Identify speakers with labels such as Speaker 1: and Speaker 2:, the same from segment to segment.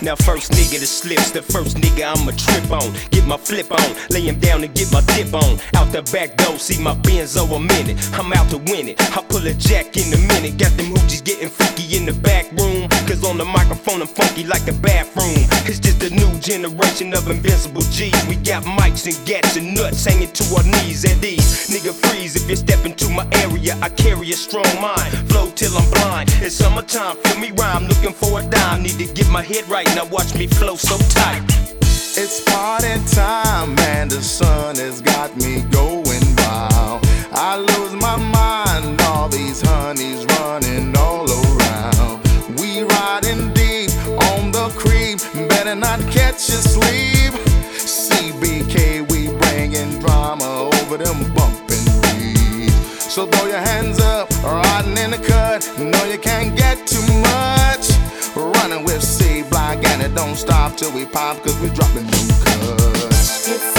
Speaker 1: Now first nigga that slips, the first nigga I'ma trip on. Get my flip on, lay him down and get my dip on. Out the back door, see my Benzo a minute. I'm out to win it. I pull a jack in a minute. Got them hoochies getting freaky in the back room. On the microphone I'm funky like a bathroom. It's just a new generation of invincible G's. We got mics and gats and nuts hanging to our knees at these. Nigga freeze if you step into my area. I carry a strong mind. Flow till I'm blind. It's summertime, feel me rhyme. Looking for a dime. Need to get my head right. Now watch me flow so tight.
Speaker 2: It's party time and the sun has got me going better not catch you sleep. CBK, we bringing drama over them bumping beats. So throw your hands up, riding in the cut. No, you can't get too much. Running with C Block and it don't stop till we pop, cause we dropping new cuts.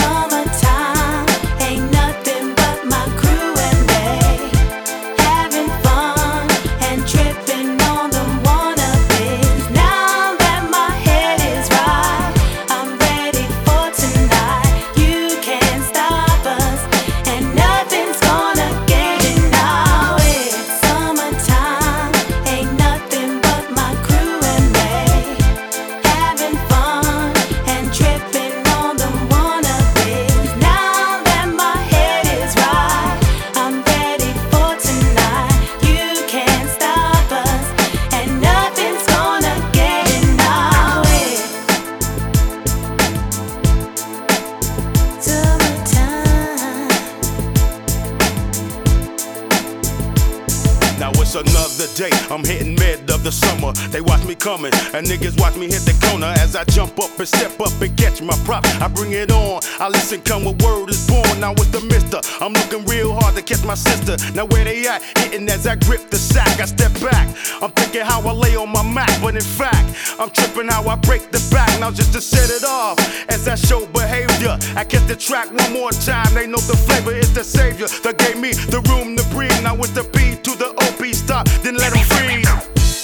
Speaker 3: Another day, I'm hitting mid of the summer. They watch me coming, and niggas watch me hit the corner as I jump up and step up and catch my prop. I bring it on, I listen, come with word is born. Now with the mister, I'm looking real hard to catch my sister. Now where they at? Hitting as I grip the sack, I step back. I'm thinking how I lay on my Mac, but in fact, I'm tripping how I break the back. Now just to set it off, as I show behavior, I catch the track one more time. They know the flavor is the savior that gave me the room to breathe. Now with the B to the OP stop, then let them freeze.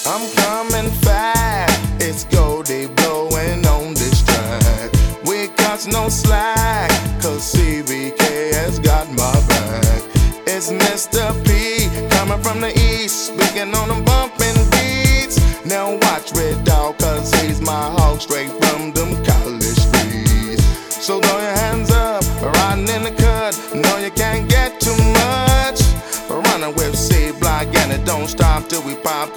Speaker 2: I'm coming fast. It's Goldie blowing on this track. We got no slack, cause CBK has got my back. It's Mr. P coming from the east, speaking on them bumping beats. Now watch Red Dog, cause he's my hog straight from them can't get too much. We're running with C block and it don't stop till we pop.